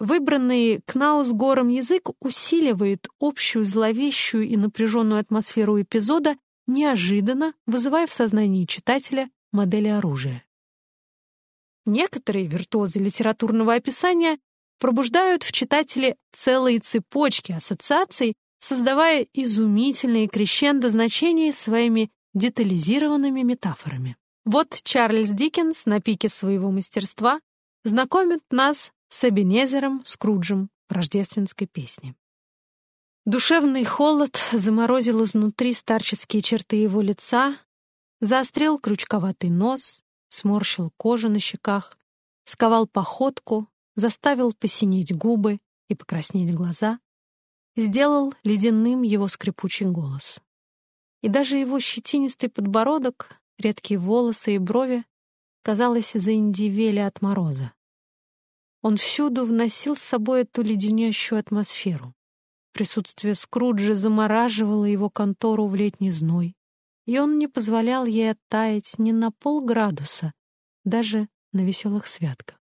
Выбранный Кнаусгором язык усиливает общую зловещую и напряженную атмосферу эпизода, неожиданно вызывая в сознании читателя модели оружия. Некоторые виртуозы литературного описания пробуждают в читателе целые цепочки ассоциаций, создавая изумительные крещендо значения своими детализированными метафорами. Вот Чарльз Диккенс на пике своего мастерства знакомит нас с Эбенезером Скруджем в рождественской песне. Душевный холод заморозил изнутри старческие черты его лица, заострил крючковатый нос, сморщил кожу на щеках, сковал походку, заставил посинеть губы и покраснеть глаза, сделал ледяным его скрипучий голос. И даже его щетинистый подбородок, редкие волосы и брови, казалось, заиндивели от мороза. Он всюду вносил с собой эту леденящую атмосферу. Присутствие Скруджа замораживало его контору в летний зной, и он не позволял ей оттаять ни на полградуса, даже на веселых святках.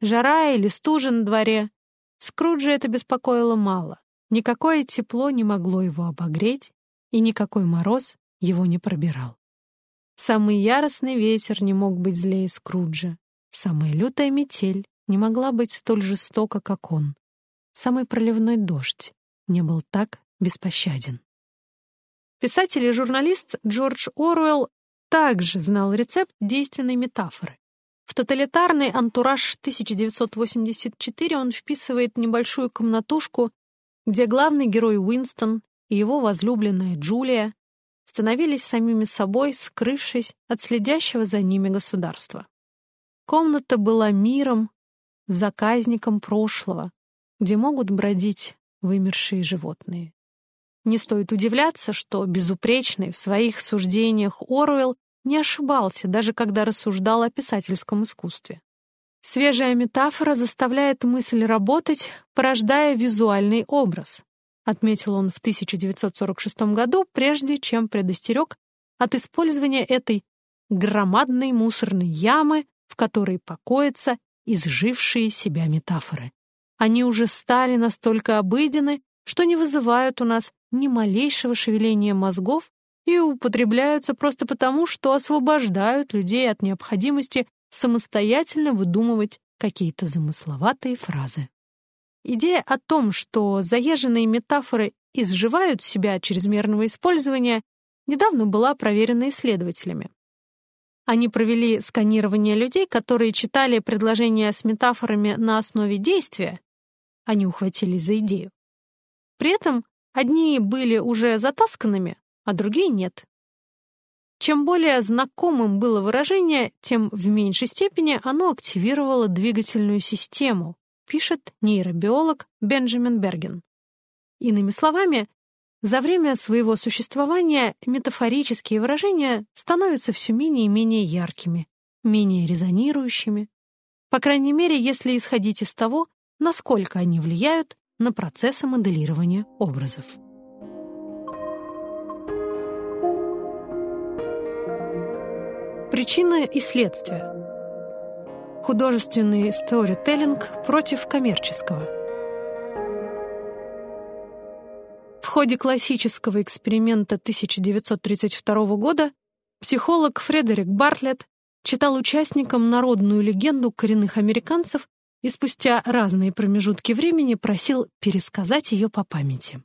Жара или стужа на дворе, Скруджа это беспокоило мало. Никакое тепло не могло его обогреть, и никакой мороз его не пробирал. Самый яростный ветер не мог быть злее Скруджа, самая лютая метель не могла быть столь жестока, как он. Самый проливной дождь не был так беспощаден. Писатель и журналист Джордж Оруэлл также знал рецепт действенной метафоры. В тоталитарный антураж 1984 он вписывает небольшую комнатушку, где главный герой Уинстон и его возлюбленная Джулия становились самими собой, скрывшись от следящего за ними государства. Комната была миром, заказником прошлого, где могут бродить вымершие животные. Не стоит удивляться, что безупречный в своих суждениях Оруэлл не ошибался, даже когда рассуждал о писательском искусстве. Свежая метафора заставляет мысль работать, порождая визуальный образ, отметил он в 1946 году, прежде чем предостерег от использования этой громадной мусорной ямы, в которой покоятся изжившие себя метафоры. Они уже стали настолько обыденны, что не вызывают у нас ни малейшего шевеления мозгов и употребляются просто потому, что освобождают людей от необходимости самостоятельно выдумывать какие-то замысловатые фразы. Идея о том, что заезженные метафоры изживают себя от чрезмерного использования, недавно была проверена исследователями. Они провели сканирование людей, которые читали предложения с метафорами на основе действия. Они ухватились за идею. При этом одни были уже затасканными, а другие нет. Чем более знакомым было выражение, тем в меньшей степени оно активировало двигательную систему, пишет нейробиолог Бенджамин Берген. Иными словами, за время своего существования метафорические выражения становятся все менее и менее яркими, менее резонирующими, по крайней мере, если исходить из того, насколько они влияют на процессы моделирования образов. Причина и следствие. Художественный сторителлинг против коммерческого – В ходе классического эксперимента 1932 года психолог Фредерик Бартлетт читал участникам народную легенду коренных американцев и спустя разные промежутки времени просил пересказать ее по памяти.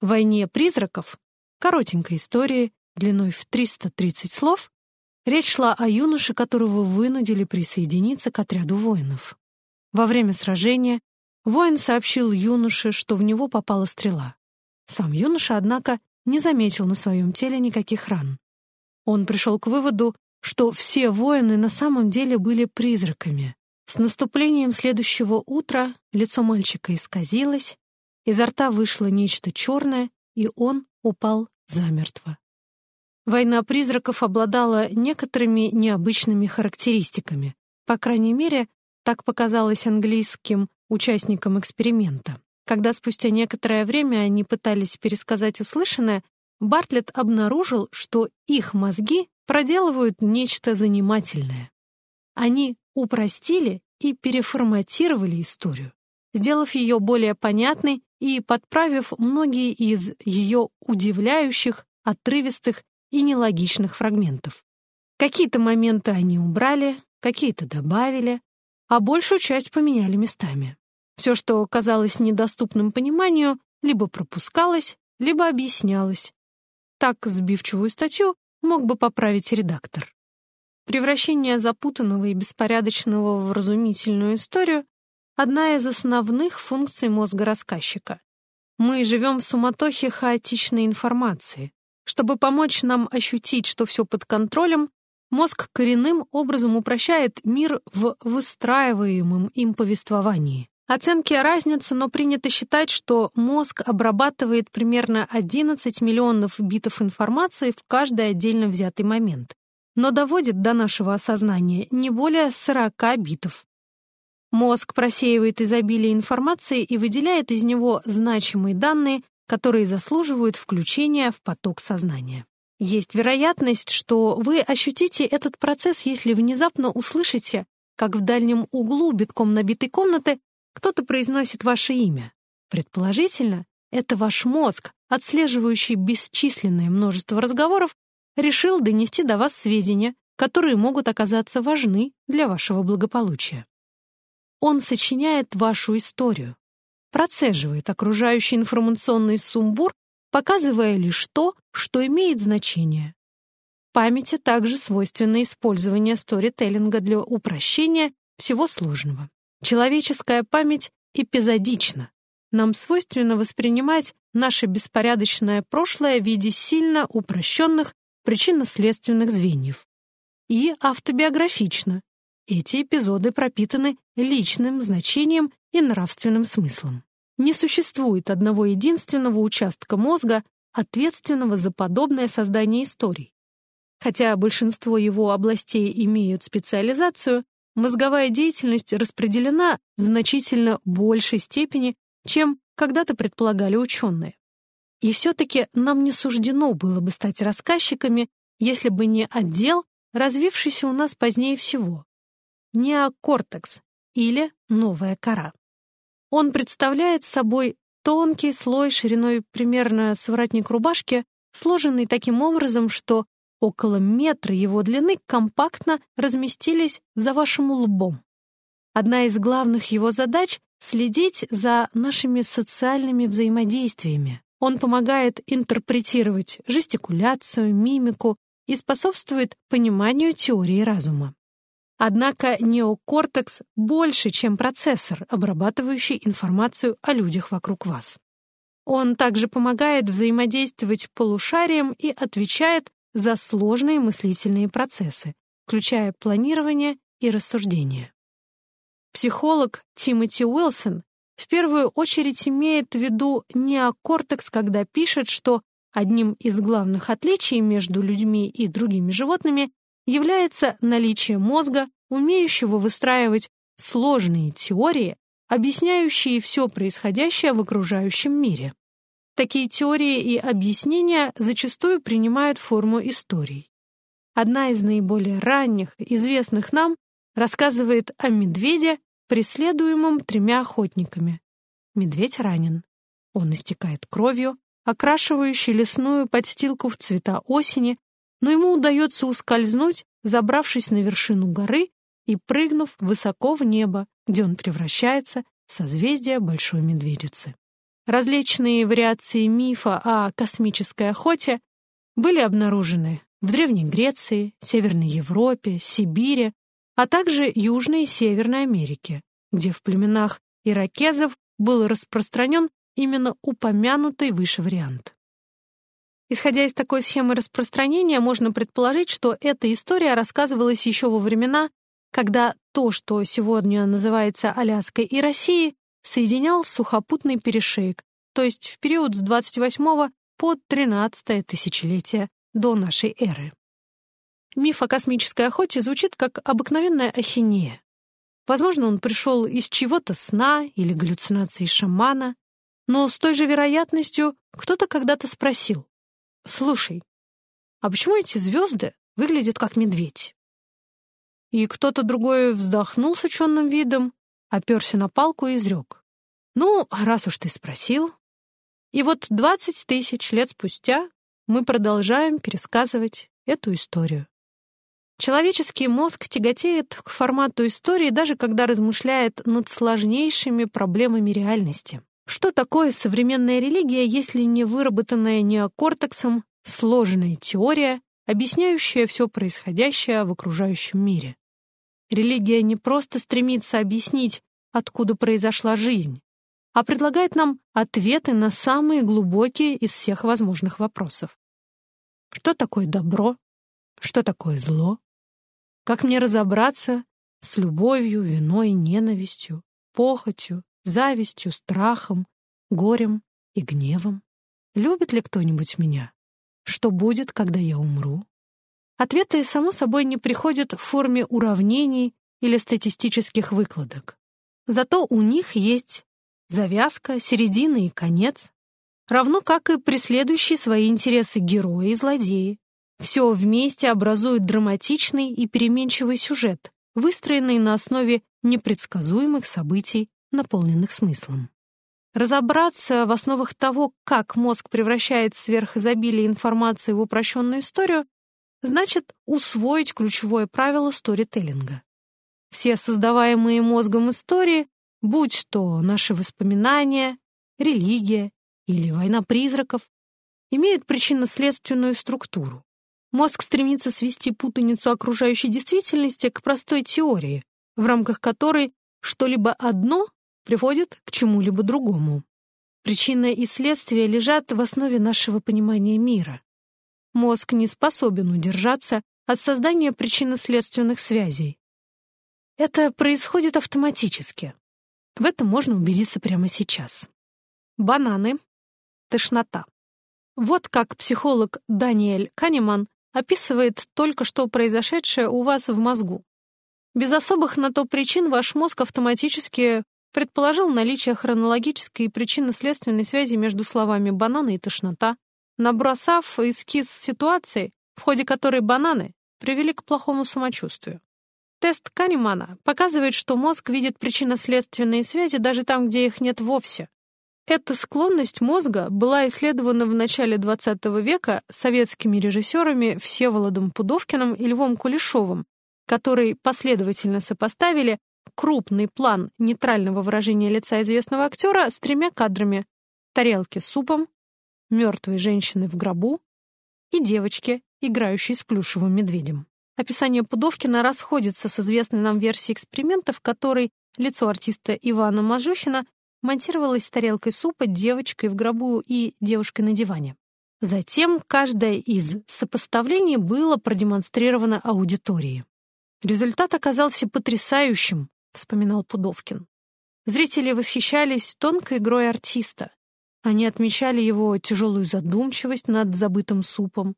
В «Войне призраков» коротенькой истории длиной в 330 слов речь шла о юноше, которого вынудили присоединиться к отряду воинов. Во время сражения воин сообщил юноше, что в него попала стрела. Сам юноша, однако, не заметил на своем теле никаких ран. Он пришел к выводу, что все воины на самом деле были призраками. С наступлением следующего утра лицо мальчика исказилось, изо рта вышло нечто черное, и он упал замертво. Война призраков обладала некоторыми необычными характеристиками. По крайней мере, так показалось английским участникам эксперимента. Когда спустя некоторое время они пытались пересказать услышанное, Бартлетт обнаружил, что их мозги проделывают нечто занимательное. Они упростили и переформатировали историю. сделав ее более понятной и подправив многие из ее удивляющих, отрывистых и нелогичных фрагментов. Какие-то моменты они убрали, какие-то добавили, а большую часть поменяли местами. Все, что казалось недоступным пониманию, либо пропускалось, либо объяснялось. Так сбивчивую статью мог бы поправить редактор. Превращение запутанного и беспорядочного в разумительную историю — одна из основных функций мозга рассказчика. Мы живем в суматохе хаотичной информации. Чтобы помочь нам ощутить, что все под контролем, мозг коренным образом упрощает мир в выстраиваемом им повествовании. Оценки разницы, но принято считать, что мозг обрабатывает примерно 11 миллионов битов информации в каждый отдельно взятый момент, но доводит до нашего осознания не более 40 битов. Мозг просеивает изобилие информации и выделяет из него значимые данные, которые заслуживают включения в поток сознания. Есть вероятность, что вы ощутите этот процесс, если внезапно услышите, как в дальнем углу битком набитой комнаты кто-то произносит ваше имя. Предположительно, это ваш мозг, отслеживающий бесчисленное множество разговоров, решил донести до вас сведения, которые могут оказаться важны для вашего благополучия. Он сочиняет вашу историю, процеживает окружающий информационный сумбур, показывая лишь то, что имеет значение. Памяти также свойственно использование сторителлинга для упрощения всего сложного. Человеческая память эпизодична. Нам свойственно воспринимать наше беспорядочное прошлое в виде сильно упрощенных причинно-следственных звеньев. И автобиографично. Эти эпизоды пропитаны личным значением и нравственным смыслом. Не существует одного единственного участка мозга, ответственного за подобное создание историй. Хотя большинство его областей имеют специализацию, мозговая деятельность распределена в значительно большей степени, чем когда-то предполагали ученые. И все-таки нам не суждено было бы стать рассказчиками, если бы не отдел, развившийся у нас позднее всего — неокортекс или новая кора. Он представляет собой тонкий слой шириной примерно с рубашки, сложенный таким образом, что Около метра его длины компактно разместились за вашим лбом. Одна из главных его задач — следить за нашими социальными взаимодействиями. Он помогает интерпретировать жестикуляцию, мимику и способствует пониманию теории разума. Однако неокортекс больше, чем процессор, обрабатывающий информацию о людях вокруг вас. Он также помогает взаимодействовать полушарием и отвечает за сложные мыслительные процессы, включая планирование и рассуждение. Психолог Тимоти Уилсон в первую очередь имеет в виду неокортекс, когда пишет, что одним из главных отличий между людьми и другими животными является наличие мозга, умеющего выстраивать сложные теории, объясняющие все происходящее в окружающем мире. Такие теории и объяснения зачастую принимают форму историй. Одна из наиболее ранних, известных нам, рассказывает о медведе, преследуемом тремя охотниками. Медведь ранен. Он истекает кровью, окрашивающей лесную подстилку в цвета осени, но ему удается ускользнуть, забравшись на вершину горы и прыгнув высоко в небо, где он превращается в созвездие Большой Медведицы. Различные вариации мифа о космической охоте были обнаружены в Древней Греции, Северной Европе, Сибири, а также Южной и Северной Америке, где в племенах иракезов был распространен именно упомянутый выше вариант. Исходя из такой схемы распространения, можно предположить, что эта история рассказывалась еще во времена, когда то, что сегодня называется Аляской и Россией, соединял сухопутный перешеек, то есть в период с 28 по 13 тысячелетие до нашей эры. Миф о космической охоте звучит как обыкновенная ахинея. Возможно, он пришел из чего-то сна или галлюцинации шамана, но с той же вероятностью кто-то когда-то спросил, «Слушай, а почему эти звезды выглядят как медведь?» И кто-то другой вздохнул с ученым видом оперся на палку и изрек. Ну, раз уж ты спросил. И вот 20 тысяч лет спустя мы продолжаем пересказывать эту историю. Человеческий мозг тяготеет к формату истории, даже когда размышляет над сложнейшими проблемами реальности. Что такое современная религия, если не выработанная неокортексом сложная теория, объясняющая все происходящее в окружающем мире? Религия не просто стремится объяснить, откуда произошла жизнь, а предлагает нам ответы на самые глубокие из всех возможных вопросов. Что такое добро? Что такое зло? Как мне разобраться с любовью, виной, ненавистью, похотью, завистью, страхом, горем и гневом? Любит ли кто-нибудь меня? Что будет, когда я умру? Ответы, само собой, не приходят в форме уравнений или статистических выкладок. Зато у них есть завязка, середина и конец, равно как и преследующие свои интересы герои и злодеи, все вместе образует драматичный и переменчивый сюжет, выстроенный на основе непредсказуемых событий, наполненных смыслом. Разобраться в основах того, как мозг превращает сверхизобилие информации в упрощенную историю, значит усвоить ключевое правило сторителлинга. Все создаваемые мозгом истории, будь то наши воспоминания, религия или война призраков, имеют причинно-следственную структуру. Мозг стремится свести путаницу окружающей действительности к простой теории, в рамках которой что-либо одно приводит к чему-либо другому. Причина и следствие лежат в основе нашего понимания мира. Мозг не способен удержаться от создания причинно-следственных связей. Это происходит автоматически. В этом можно убедиться прямо сейчас. Бананы. Тошнота. Вот как психолог Даниэль Канеман описывает только что произошедшее у вас в мозгу. Без особых на то причин ваш мозг автоматически предположил наличие хронологической и причинно-следственной связи между словами «бананы» и «тошнота», набросав эскиз ситуации, в ходе которой бананы привели к плохому самочувствию. Тест Канемана показывает, что мозг видит причинно-следственные связи даже там, где их нет вовсе, эта склонность мозга была исследована в начале XX века советскими режиссерами Всеволодом Пудовкиным и Львом Кулешовым, которые последовательно сопоставили крупный план нейтрального выражения лица известного актера с тремя кадрами тарелки с супом, мертвой женщины в гробу и девочки, играющей с плюшевым медведем. Описание Пудовкина расходится с известной нам версией эксперимента, в которой лицо артиста Ивана Мажухина монтировалась с тарелкой супа, девочкой в гробу и девушкой на диване. Затем каждое из сопоставлений было продемонстрировано аудитории. Результат оказался потрясающим, вспоминал Пудовкин. Зрители восхищались тонкой игрой артиста. Они отмечали его тяжелую задумчивость над забытым супом,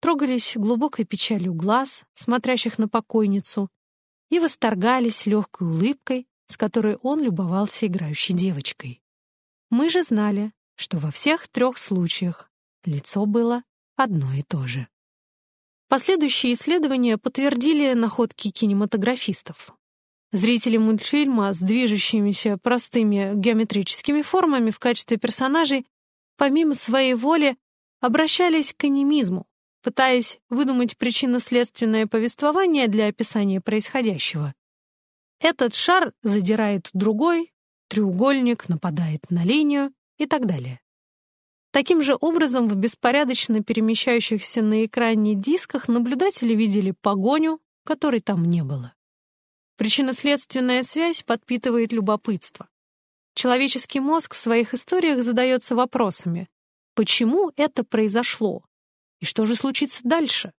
трогались глубокой печалью глаз, смотрящих на покойницу, и восторгались легкой улыбкой, с которой он любовался играющей девочкой. Мы же знали, что во всех трех случаях лицо было одно и то же. Последующие исследования подтвердили находки кинематографистов. Зрители мультфильма с движущимися простыми геометрическими формами в качестве персонажей помимо своей воли обращались к анимизму, пытаясь выдумать причинно-следственное повествование для описания происходящего. Этот шар задирает другой, треугольник нападает на линию и так далее. Таким же образом в беспорядочно перемещающихся на экране дисках наблюдатели видели погоню, которой там не было. Причинно-следственная связь подпитывает любопытство. Человеческий мозг в своих историях задается вопросами «Почему это произошло? И что же случится дальше?»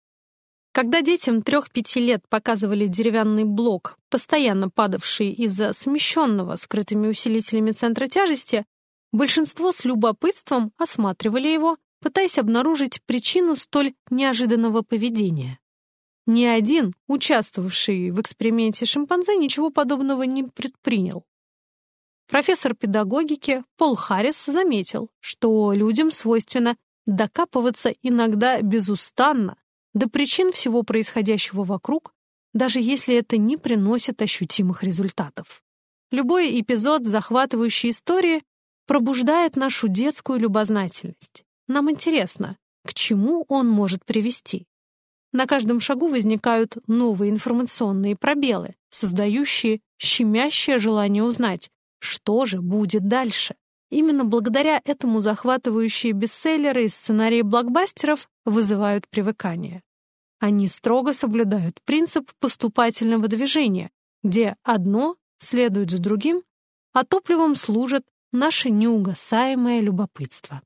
Когда детям трех-пяти лет показывали деревянный блок, постоянно падавший из-за смещенного скрытыми усилителями центра тяжести, большинство с любопытством осматривали его, пытаясь обнаружить причину столь неожиданного поведения. Ни один, участвовавший в эксперименте шимпанзе, ничего подобного не предпринял. Профессор педагогики Пол Харрис заметил, что людям свойственно докапываться иногда безустанно до причин всего происходящего вокруг, даже если это не приносит ощутимых результатов. Любой эпизод захватывающей истории пробуждает нашу детскую любознательность. Нам интересно, к чему он может привести. На каждом шагу возникают новые информационные пробелы, создающие щемящее желание узнать, что же будет дальше. Именно благодаря этому захватывающие бестселлеры и сценарии блокбастеров вызывают привыкание. Они строго соблюдают принцип поступательного движения, где одно следует за другим, а топливом служит наше неугасаемое любопытство.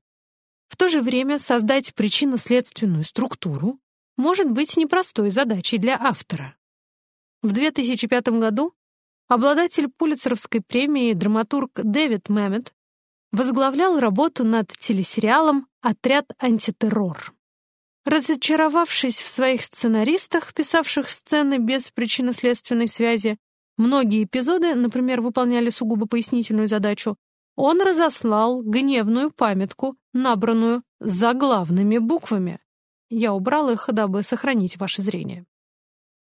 В то же время создать причинно-следственную структуру может быть непростой задачей для автора. В 2005 году обладатель Пулитцеровской премии драматург Дэвид Мэммет возглавлял работу над телесериалом «Отряд антитеррор». Разочаровавшись в своих сценаристах, писавших сцены без причинно-следственной связи, многие эпизоды, например, выполняли сугубо пояснительную задачу, он разослал гневную памятку, набранную заглавными буквами. Я убрал их, дабы сохранить ваше зрение.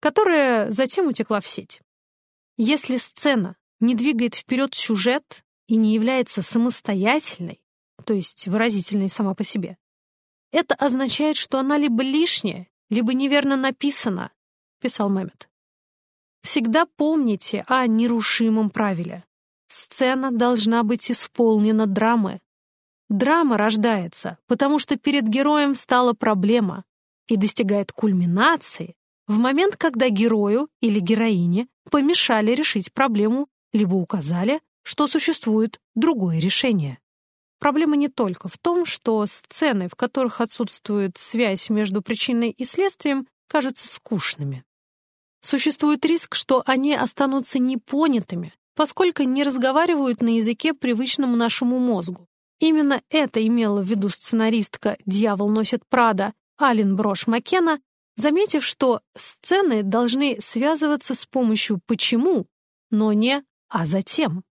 Которая затем утекла в сеть. Если сцена не двигает вперед сюжет и не является самостоятельной, то есть выразительной сама по себе, это означает, что она либо лишняя, либо неверно написана, писал Мэммет. Всегда помните о нерушимом правиле. Сцена должна быть исполнена драмы. Драма рождается, потому что перед героем стала проблема и достигает кульминации в момент, когда герою или героине помешали решить проблему либо указали, что существует другое решение. Проблема не только в том, что сцены, в которых отсутствует связь между причиной и следствием, кажутся скучными. Существует риск, что они останутся непонятыми, поскольку не разговаривают на языке, привычному нашему мозгу. Именно это имела в виду сценаристка «Дьявол носит Прада» Ален Брош Маккена, заметив, что сцены должны связываться с помощью «почему», но не «а затем».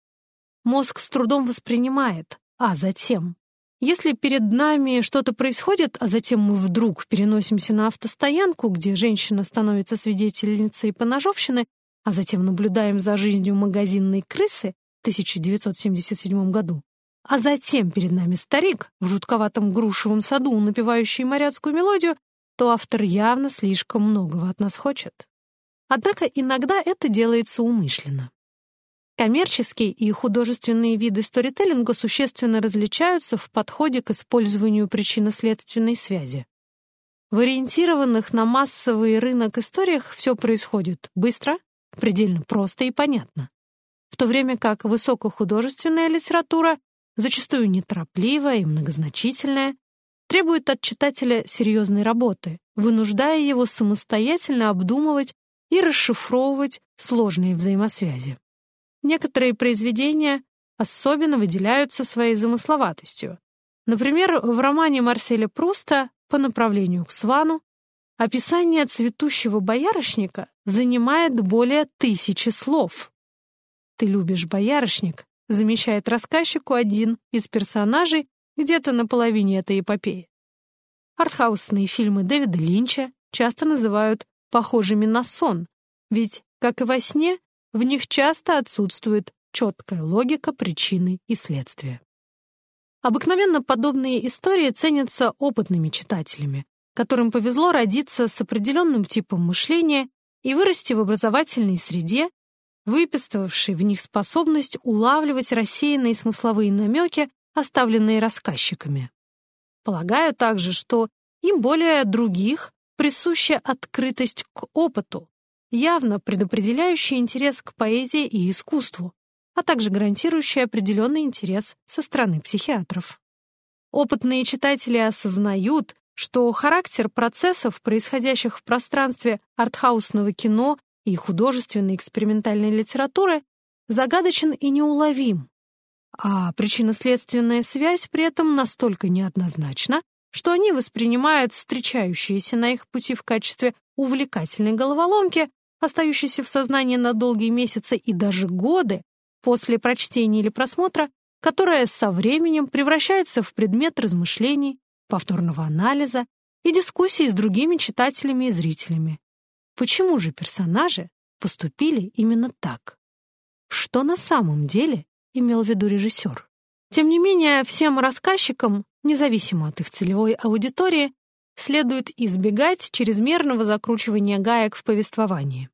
Мозг с трудом воспринимает «а затем». Если перед нами что-то происходит, а затем мы вдруг переносимся на автостоянку, где женщина становится свидетельницей поножовщины, а затем наблюдаем за жизнью магазинной крысы в 1977 году, а затем перед нами старик в жутковатом грушевом саду, напевающий моряцкую мелодию, то автор явно слишком многого от нас хочет. Однако иногда это делается умышленно. Коммерческие и художественные виды сторителлинга существенно различаются в подходе к использованию причинно-следственной связи. В ориентированных на массовый рынок историях все происходит быстро, предельно просто и понятно. В то время как высокохудожественная литература, зачастую неторопливая и многозначительная, требует от читателя серьезной работы, вынуждая его самостоятельно обдумывать и расшифровывать сложные взаимосвязи. Некоторые произведения особенно выделяются своей замысловатостью. Например, в романе Марселя Пруста «По направлению к Свану» описание цветущего боярышника занимает более тысячи слов. «Ты любишь боярышник», замечает рассказчику один из персонажей где-то на половине этой эпопеи. Артхаусные фильмы Дэвида Линча часто называют похожими на сон, ведь, как и во сне, в них часто отсутствует четкая логика причины и следствия. Обыкновенно подобные истории ценятся опытными читателями, которым повезло родиться с определенным типом мышления и вырасти в образовательной среде, выписывавшей в них способность улавливать рассеянные смысловые намеки, оставленные рассказчиками. Полагаю также, что им более других присуща открытость к опыту, явно предопределяющая интерес к поэзии и искусству, а также гарантирующая определенный интерес со стороны психиатров. Опытные читатели осознают, что характер процессов, происходящих в пространстве артхаусного кино и художественной экспериментальной литературы, загадочен и неуловим, а причинно-следственная связь при этом настолько неоднозначна, что они воспринимают встречающиеся на их пути в качестве увлекательной головоломки, остающейся в сознании на долгие месяцы и даже годы после прочтения или просмотра, которая со временем превращается в предмет размышлений, повторного анализа и дискуссий с другими читателями и зрителями. Почему же персонажи поступили именно так? что на самом деле имел в виду режиссер. Тем не менее, всем рассказчикам, независимо от их целевой аудитории, следует избегать чрезмерного закручивания гаек в повествовании.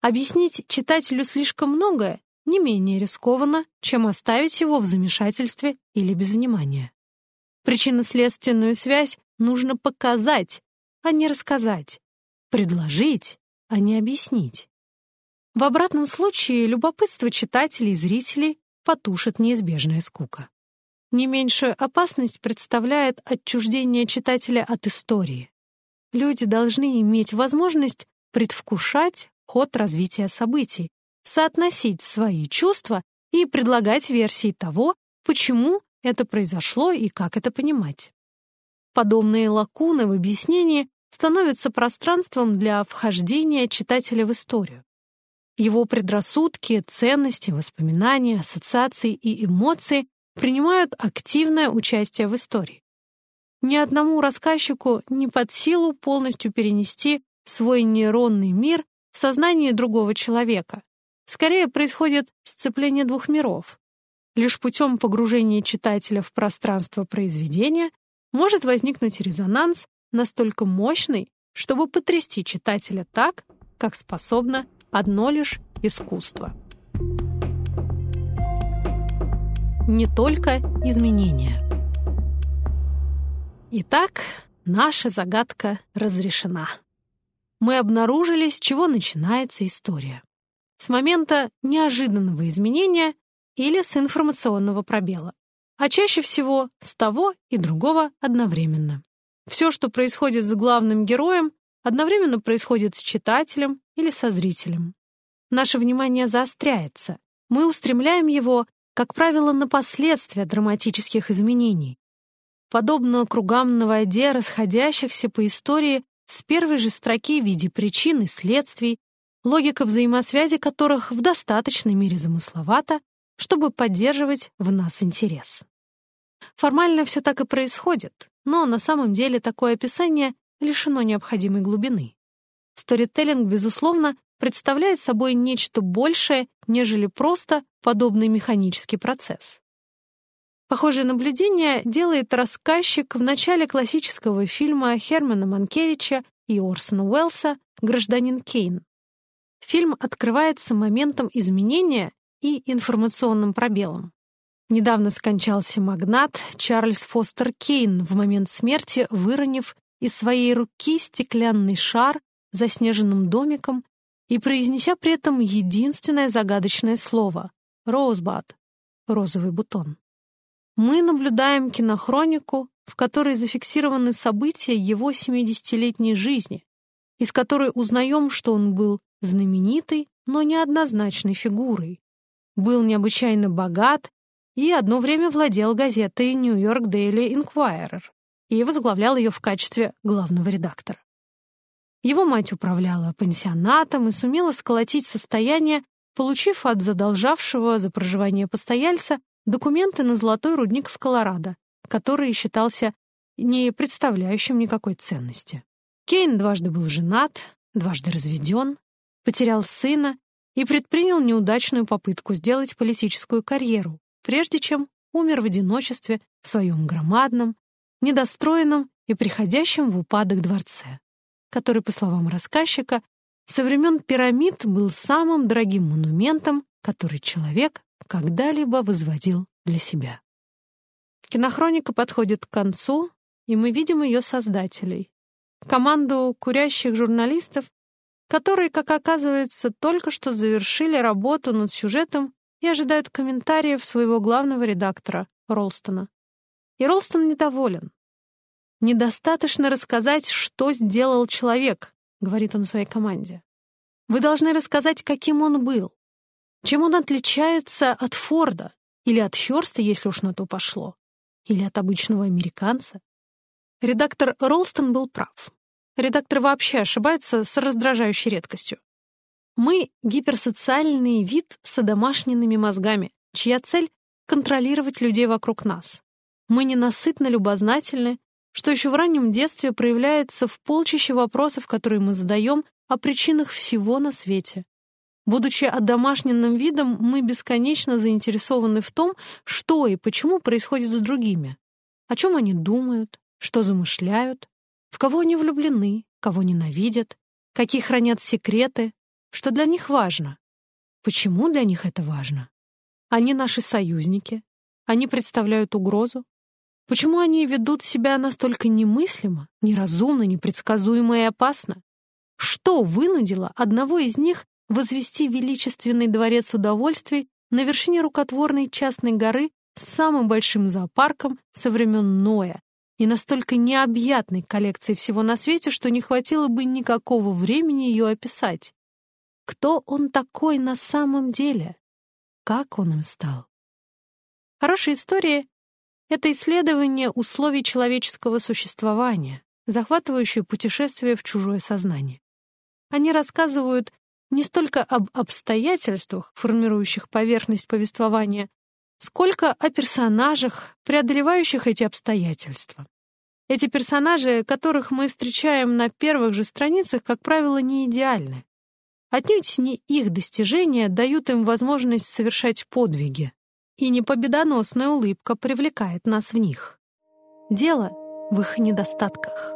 Объяснить читателю слишком многое не менее рискованно, чем оставить его в замешательстве или без внимания. Причинно-следственную связь нужно показать, а не рассказать, предложить, а не объяснить. В обратном случае любопытство читателей и зрителей потушит неизбежная скука. Не меньшую опасность представляет отчуждение читателя от истории. Люди должны иметь возможность предвкушать ход развития событий, соотносить свои чувства и предлагать версии того, почему это произошло и как это понимать. Подобные лакуны в объяснении становятся пространством для вхождения читателя в историю. Его предрассудки, ценности, воспоминания, ассоциации и эмоции принимают активное участие в истории. Ни одному рассказчику не под силу полностью перенести свой нейронный мир в сознание другого человека. Скорее происходит сцепление двух миров. Лишь путем погружения читателя в пространство произведения может возникнуть резонанс настолько мощный, чтобы потрясти читателя так, как способно одно лишь искусство. Не только изменения. Итак, наша загадка разрешена. Мы обнаружили, с чего начинается история. С момента неожиданного изменения или с информационного пробела а чаще всего с того и другого одновременно. Все, что происходит с главным героем, одновременно происходит с читателем или со зрителем. Наше внимание заостряется. Мы устремляем его, как правило, на последствия драматических изменений. Подобно кругам на воде, расходящихся по истории с первой же строки в виде причин и следствий, логика взаимосвязи которых в достаточной мере замысловата, чтобы поддерживать в нас интерес. Формально все так и происходит, но на самом деле такое описание лишено необходимой глубины. Сторителлинг, безусловно, представляет собой нечто большее, нежели просто подобный механический процесс. Похожее наблюдение делает рассказчик в начале классического фильма Хермана Манкевича и Орсона Уэллса «Гражданин Кейн». Фильм открывается моментом изменения и информационным пробелом. Недавно скончался магнат Чарльз Фостер Кейн в момент смерти, выронив из своей руки стеклянный шар заснеженным домиком и произнеся при этом единственное загадочное слово — «роузбад» — розовый бутон. Мы наблюдаем кинохронику, в которой зафиксированы события его 70-летней жизни, из которой узнаем, что он был знаменитой, но неоднозначной фигурой, был необычайно богат и одно время владел газетой New York Daily Inquirer и возглавлял ее в качестве главного редактора. Его мать управляла пансионатом и сумела сколотить состояние, получив от задолжавшего за проживание постояльца документы на золотой рудник в Колорадо, который считался не представляющим никакой ценности. Кейн дважды был женат, дважды разведен, потерял сына и предпринял неудачную попытку сделать политическую карьеру, прежде чем умер в одиночестве в своем громадном, недостроенном и приходящем в упадок дворце, который, по словам рассказчика, со времен пирамид был самым дорогим монументом, который человек когда-либо возводил для себя. Кинохроника подходит к концу, и мы видим ее создателей. Команду курящих журналистов, которые, как оказывается, только что завершили работу над сюжетом и ожидают комментариев своего главного редактора, Ролстона. И Ролстон недоволен. «Недостаточно рассказать, что сделал человек», — говорит он своей команде. «Вы должны рассказать, каким он был, чем он отличается от Форда или от Хёрста, если уж на то пошло, или от обычного американца». Редактор Ролстон был прав. Редакторы вообще ошибаются с раздражающей редкостью. Мы — гиперсоциальный вид с одомашненными мозгами, чья цель — контролировать людей вокруг нас. Мы ненасытно любознательны, что еще в раннем детстве проявляется в полчище вопросов, которые мы задаем о причинах всего на свете. Будучи одомашненным видом, мы бесконечно заинтересованы в том, что и почему происходит с другими, о чем они думают, что замышляют, в кого они влюблены, кого ненавидят, какие хранят секреты, что для них важно. Почему для них это важно? Они наши союзники, они представляют угрозу. Почему они ведут себя настолько немыслимо, неразумно, непредсказуемо и опасно? Что вынудило одного из них возвести величественный дворец удовольствий на вершине рукотворной частной горы с самым большим зоопарком со времен Ноя и настолько необъятной коллекцией всего на свете, что не хватило бы никакого времени ее описать. Кто он такой на самом деле? Как он им стал? Хорошая история — это исследование условий человеческого существования, захватывающее путешествие в чужое сознание. Они рассказывают не столько об обстоятельствах, формирующих поверхность повествования, сколько о персонажах, преодолевающих эти обстоятельства. Эти персонажи, которых мы встречаем на первых же страницах, как правило, не идеальны. Отнюдь не их достижения дают им возможность совершать подвиги, и не победоносная улыбка привлекает нас в них. Дело в их недостатках.